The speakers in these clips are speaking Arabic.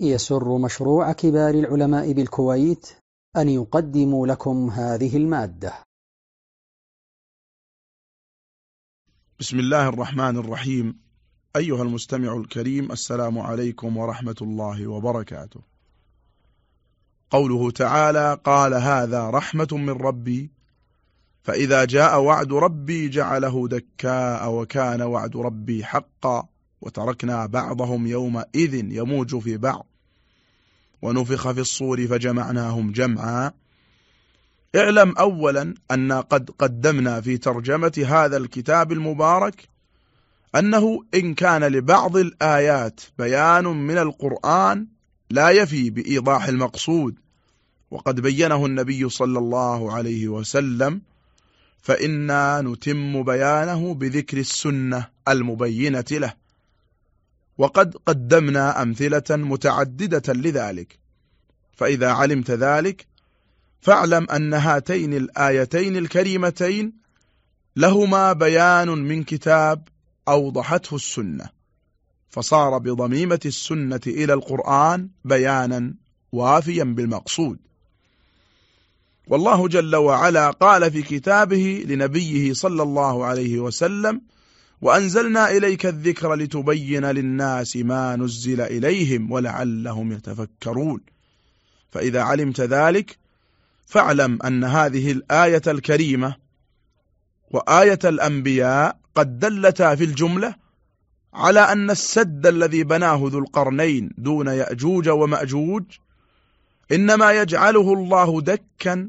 يسر مشروع كبار العلماء بالكويت أن يقدم لكم هذه المادة. بسم الله الرحمن الرحيم. أيها المستمع الكريم السلام عليكم ورحمة الله وبركاته. قوله تعالى قال هذا رحمة من ربي فإذا جاء وعد ربي جعله دكاء وكان وعد ربي حقا. وتركنا بعضهم يومئذ يموج في بعض. ونفخ في الصور فجمعناهم جمعا. اعلم أولا أن قد قدمنا في ترجمة هذا الكتاب المبارك أنه إن كان لبعض الآيات بيان من القرآن لا يفي بإيضاح المقصود. وقد بينه النبي صلى الله عليه وسلم فإنا نتم بيانه بذكر السنة المبينة له. وقد قدمنا أمثلة متعددة لذلك. فإذا علمت ذلك فاعلم أن هاتين الآيتين الكريمتين لهما بيان من كتاب أوضحته السنة فصار بضميمة السنة إلى القرآن بيانا وافيا بالمقصود. والله جل وعلا قال في كتابه لنبيه صلى الله عليه وسلم وأنزلنا إليك الذكر لتبين للناس ما نزل إليهم ولعلهم يتفكرون. فإذا علمت ذلك فاعلم أن هذه الآية الكريمة وآية الأنبياء قد دلتا في الجملة على أن السد الذي بناه ذو القرنين دون يأجوج ومأجوج إنما يجعله الله دكا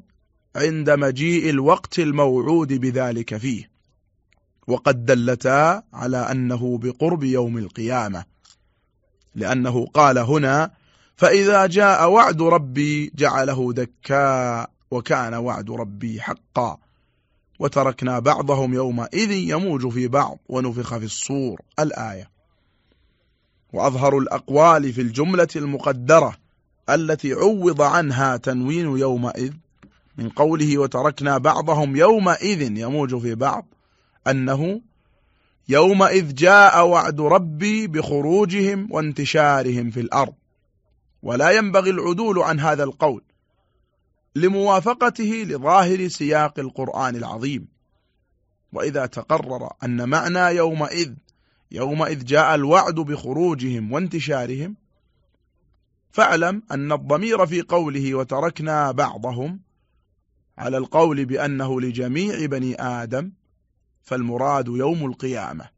عند مجيء الوقت الموعود بذلك فيه. وقد دلتا على أنه بقرب يوم القيامة لأنه قال هنا فإذا جاء وعد ربي جعله دكا وكان وعد ربي حقا وتركنا بعضهم يومئذ يموج في بعض ونفخ في الصور الآية. وأظهر الأقوال في الجملة المقدرة التي عوض عنها تنوين يومئذ من قوله وتركنا بعضهم يومئذ يموج في بعض أنه يومئذ جاء وعد ربي بخروجهم وانتشارهم في الأرض. ولا ينبغي العدول عن هذا القول لموافقته لظاهر سياق القرآن العظيم. وإذا تقرر أن معنى يومئذ يومئذ جاء الوعد بخروجهم وانتشارهم فاعلم أن الضمير في قوله وتركنا بعضهم على القول بأنه لجميع بني آدم فالمراد يوم القيامة.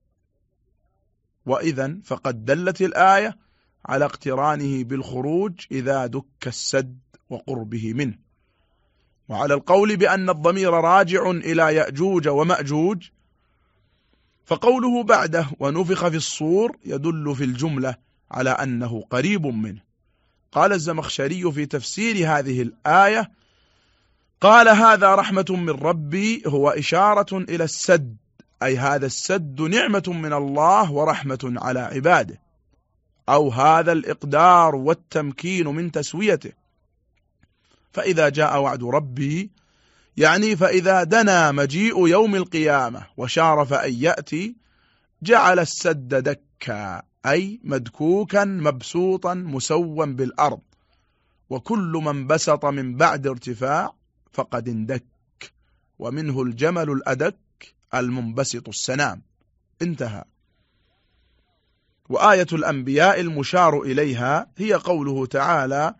وإذا فقد دلت الآية على اقترانه بالخروج إذا دك السد وقربه منه. وعلى القول بأن الضمير راجع إلى يأجوج ومأجوج فقوله بعده ونفخ في الصور يدل في الجملة على أنه قريب منه. قال الزمخشري في تفسير هذه الآية قال هذا رحمة من ربي هو إشارة إلى السد أي هذا السد نعمة من الله ورحمة على عباده. أو هذا الإقدار والتمكين من تسويته. فإذا جاء وعد ربي يعني فإذا دنا مجيء يوم القيامة وشارف أن يأتي جعل السد دكا أي مدكوكا مبسوطا مسوا بالأرض. وكل من بسط من بعد ارتفاع فقد اندك ومنه الجمل الأدك المنبسط السنام. انتهى. وآية الأنبياء المشار إليها هي قوله تعالى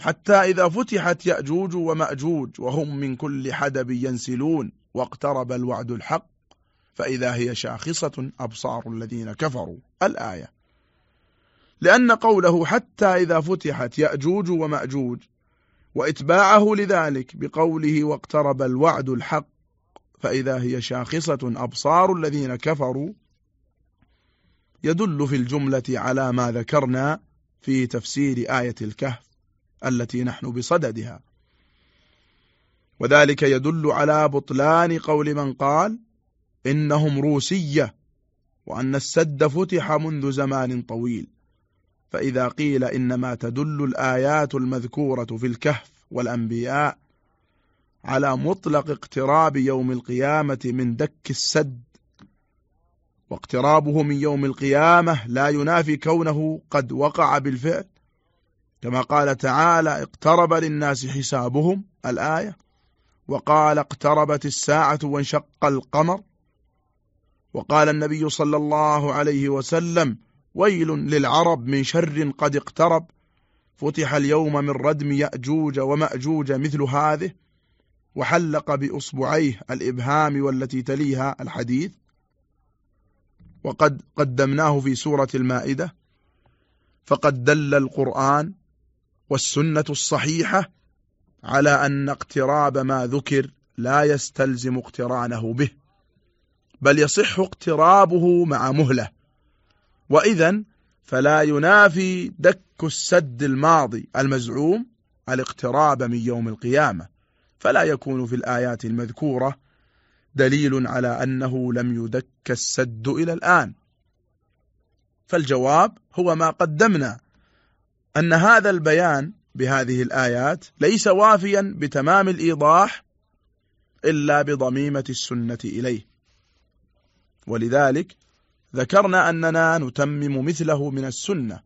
حتى إذا فتحت يأجوج ومأجوج وهم من كل حدب ينسلون واقترب الوعد الحق فإذا هي شاخصة أبصار الذين كفروا. الآية. لأن قوله حتى إذا فتحت يأجوج ومأجوج وإتباعه لذلك بقوله واقترب الوعد الحق فإذا هي شاخصة أبصار الذين كفروا يدل في الجملة على ما ذكرنا في تفسير آية الكهف التي نحن بصددها. وذلك يدل على بطلان قول من قال إنهم روسية وأن السد فتح منذ زمان طويل. فإذا قيل إنما تدل الآيات المذكورة في الكهف والأنبياء على مطلق اقتراب يوم القيامة من دك السد واقترابه من يوم القيامة لا ينافي كونه قد وقع بالفعل. كما قال تعالى اقترب للناس حسابهم الآية وقال اقتربت الساعة وانشق القمر. وقال النبي صلى الله عليه وسلم ويل للعرب من شر قد اقترب. فتح اليوم من ردم يأجوج ومأجوج مثل هذه وحلق بأصبعيه الإبهام والتي تليها الحديث. وقد قدمناه في سورة المائدة فقد دل القرآن والسنة الصحيحة على أن اقتراب ما ذكر لا يستلزم اقترانه به بل يصح اقترابه مع مهلة. وإذا فلا ينافي دك السد الماضي المزعوم الاقتراب من يوم القيامة. فلا يكون في الآيات المذكورة دليل على أنه لم يدك السد إلى الآن. فالجواب هو ما قدمنا أن هذا البيان بهذه الآيات ليس وافيا بتمام الإيضاح إلا بضميمة السنة إليه. ولذلك ذكرنا أننا نتمم مثله من السنة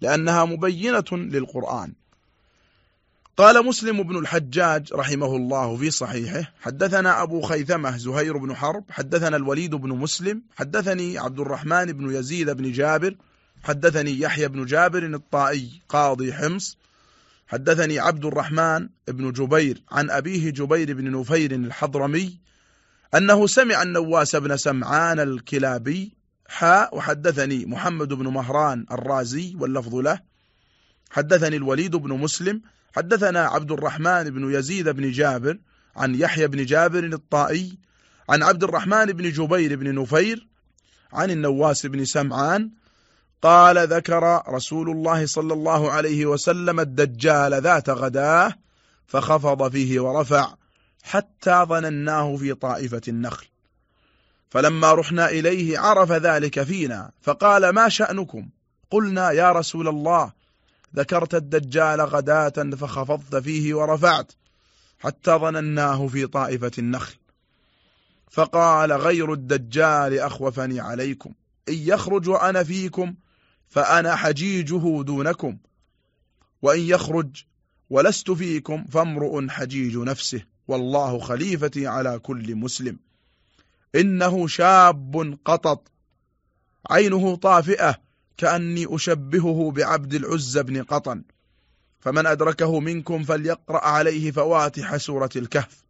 لأنها مبينة للقرآن. قال مسلم بن الحجاج رحمه الله في صحيحه حدثنا أبو خيثمة زهير بن حرب حدثنا الوليد بن مسلم حدثني عبد الرحمن بن يزيد بن جابر حدثني يحيى بن جابر الطائي قاضي حمص حدثني عبد الرحمن بن جبير عن أبيه جبير بن نفير الحضرمي أنه سمع النواس بن سمعان الكلابي حاء وحدثني محمد بن مهران الرازي واللفظ له. حدثني الوليد بن مسلم. حدثنا عبد الرحمن بن يزيد بن جابر عن يحيى بن جابر الطائي عن عبد الرحمن بن جبير بن نفير عن النواس بن سمعان قال ذكر رسول الله صلى الله عليه وسلم الدجال ذات غداه فخفض فيه ورفع حتى ظنناه في طائفة النخل. فلما رحنا إليه عرف ذلك فينا فقال ما شأنكم؟ قلنا يا رسول الله ذكرت الدجال غداة فخفضت فيه ورفعت حتى ظنناه في طائفة النخل. فقال غير الدجال أخوفني عليكم إن يخرج وأنا فيكم فأنا حجيجه دونكم وإن يخرج ولست فيكم فامرؤ حجيج نفسه والله خليفتي على كل مسلم. إنه شاب قطط. عينه طافئة كأني أشبهه بعبد العز بن قطن. فمن أدركه منكم فليقرأ عليه فواتح سورة الكهف.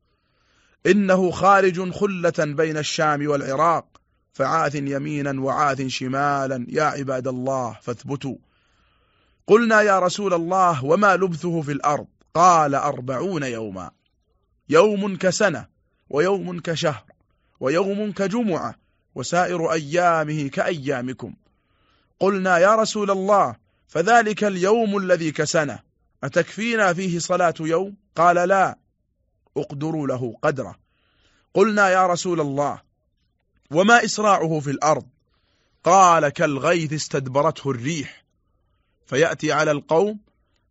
إنه خارج خلة بين الشام والعراق. فعاث يمينا وعاث شمالا. يا عباد الله فاثبتوا. قلنا يا رسول الله وما لبثه في الأرض؟ قال أربعون يوما. يوم كسنة ويوم كشهر. ويوم كجمعة وسائر أيامه كأيامكم. قلنا يا رسول الله فذلك اليوم الذي كسنة. أتكفينا فيه صلاة يوم؟ قال لا. اقدروا له قدره. قلنا يا رسول الله وما إسراعه في الأرض؟ قال كالغيث استدبرته الريح. فيأتي على القوم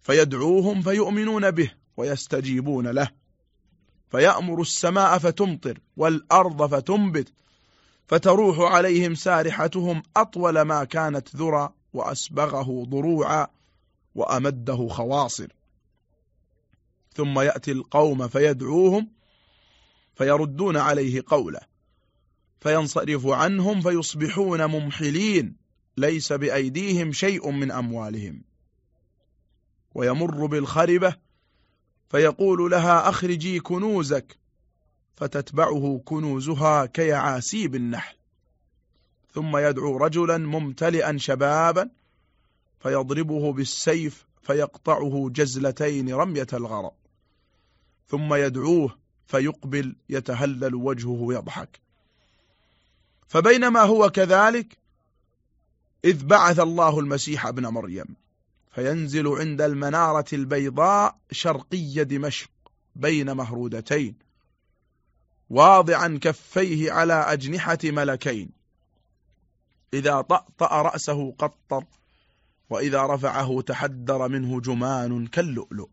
فيدعوهم فيؤمنون به ويستجيبون له. فيأمر السماء فتمطر والأرض فتنبت فتروح عليهم سارحتهم أطول ما كانت ذرى وأسبغه ضروعا وأمده خواصر. ثم يأتي القوم فيدعوهم فيردون عليه قوله فينصرف عنهم فيصبحون ممحلين ليس بأيديهم شيء من أموالهم. ويمر بالخربة فيقول لها أخرجي كنوزك فتتبعه كنوزها كيعاسيب النحل. ثم يدعو رجلا ممتلئا شبابا فيضربه بالسيف فيقطعه جزلتين رمية الغرض ثم يدعوه فيقبل يتهلل وجهه يضحك فبينما هو كذلك إذ بعث الله المسيح ابن مريم. فينزل عند المنارة البيضاء شرقي دمشق بين مهرودتين واضعا كفيه على أجنحة ملكين. إذا طأطأ رأسه قطر وإذا رفعه تحدر منه جمان كاللؤلؤ.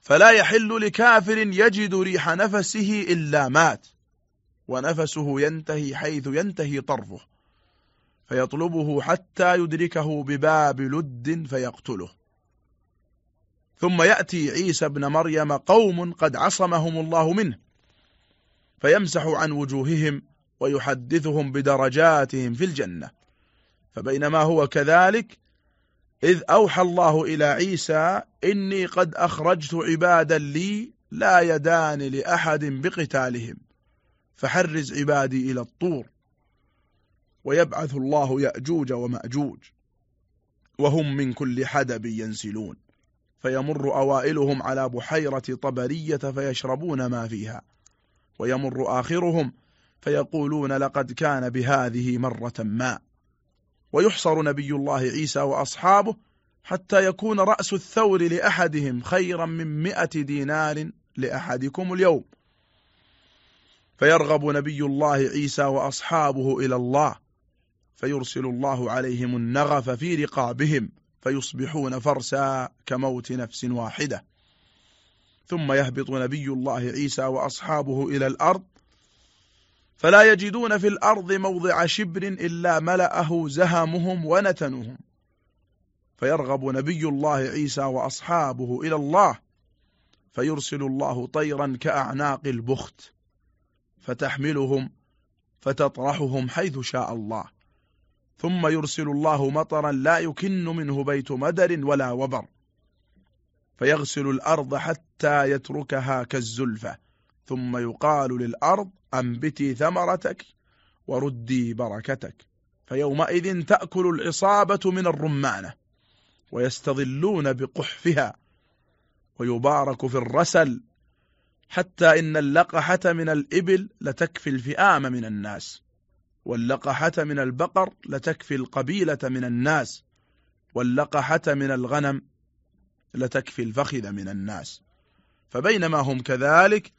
فلا يحل لكافر يجد ريح نفسه إلا مات ونفسه ينتهي حيث ينتهي طرفه. فيطلبه حتى يدركه بباب لد فيقتله. ثم يأتي عيسى ابن مريم قوم قد عصمهم الله منه فيمسح عن وجوههم ويحدثهم بدرجاتهم في الجنة. فبينما هو كذلك إذ أوحى الله إلى عيسى إني قد أخرجت عبادا لي لا يدان لأحد بقتالهم فحرز عبادي إلى الطور. ويبعث الله يأجوج ومأجوج وهم من كل حدب ينسلون. فيمر أوائلهم على بحيرة طبرية فيشربون ما فيها. ويمر آخرهم فيقولون لقد كان بهذه مرة ما. ويحصر نبي الله عيسى وأصحابه حتى يكون رأس الثور لأحدهم خيرا من مئة دينار لأحدكم اليوم. فيرغب نبي الله عيسى وأصحابه إلى الله فيرسل الله عليهم النغف في رقابهم فيصبحون فرسا كموت نفس واحدة. ثم يهبط نبي الله عيسى وأصحابه إلى الأرض. فلا يجدون في الأرض موضع شبر إلا ملأه زهمهم ونتنهم. فيرغب نبي الله عيسى وأصحابه إلى الله. فيرسل الله طيرا كأعناق البخت. فتحملهم فتطرحهم حيث شاء الله. ثم يرسل الله مطرا لا يكن منه بيت مدر ولا وبر. فيغسل الأرض حتى يتركها كالزلفة. ثم يقال للأرض أنبتي ثمرتك وردي بركتك. فيومئذ تأكل العصابة من الرمانة ويستظلون بقحفها ويبارك في الرسل حتى إن اللقحة من الإبل لتكفي الفئام من الناس. واللقحة من البقر لتكفي القبيلة من الناس واللقحة من الغنم لتكفي الفخذ من الناس. فبينما هم كذلك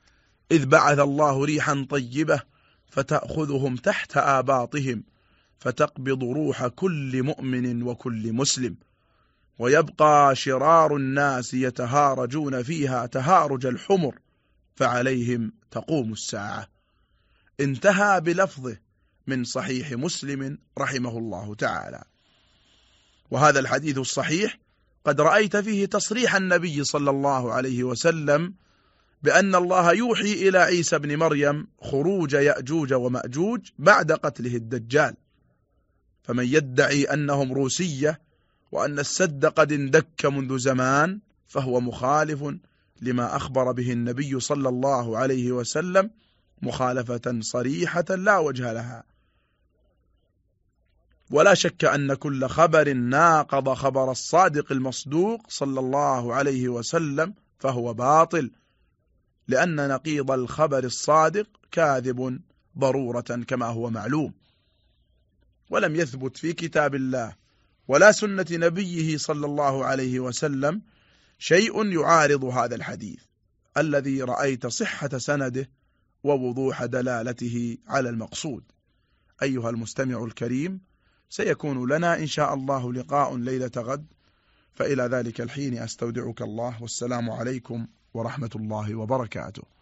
إذ بعث الله ريحا طيبة فتأخذهم تحت آباطهم فتقبض روح كل مؤمن وكل مسلم. ويبقى شرار الناس يتهارجون فيها تهارج الحمر فعليهم تقوم الساعة. انتهى بلفظه من صحيح مسلم رحمه الله تعالى. وهذا الحديث الصحيح قد رأيت فيه تصريح النبي صلى الله عليه وسلم بأن الله يوحي إلى عيسى بن مريم خروج يأجوج ومأجوج بعد قتله الدجال. فمن يدعي أنهم روسية وأن السد قد اندك منذ زمان فهو مخالف لما أخبر به النبي صلى الله عليه وسلم مخالفة صريحة لا وجه لها. ولا شك أن كل خبر ناقض خبر الصادق المصدوق صلى الله عليه وسلم فهو باطل لأن نقيض الخبر الصادق كاذب ضرورة كما هو معلوم. ولم يثبت في كتاب الله ولا سنة نبيه صلى الله عليه وسلم شيء يعارض هذا الحديث الذي رأيت صحة سنده ووضوح دلالته على المقصود. أيها المستمع الكريم سيكون لنا إن شاء الله لقاء ليلة غد فإلى ذلك الحين أستودعك الله والسلام عليكم ورحمة الله وبركاته.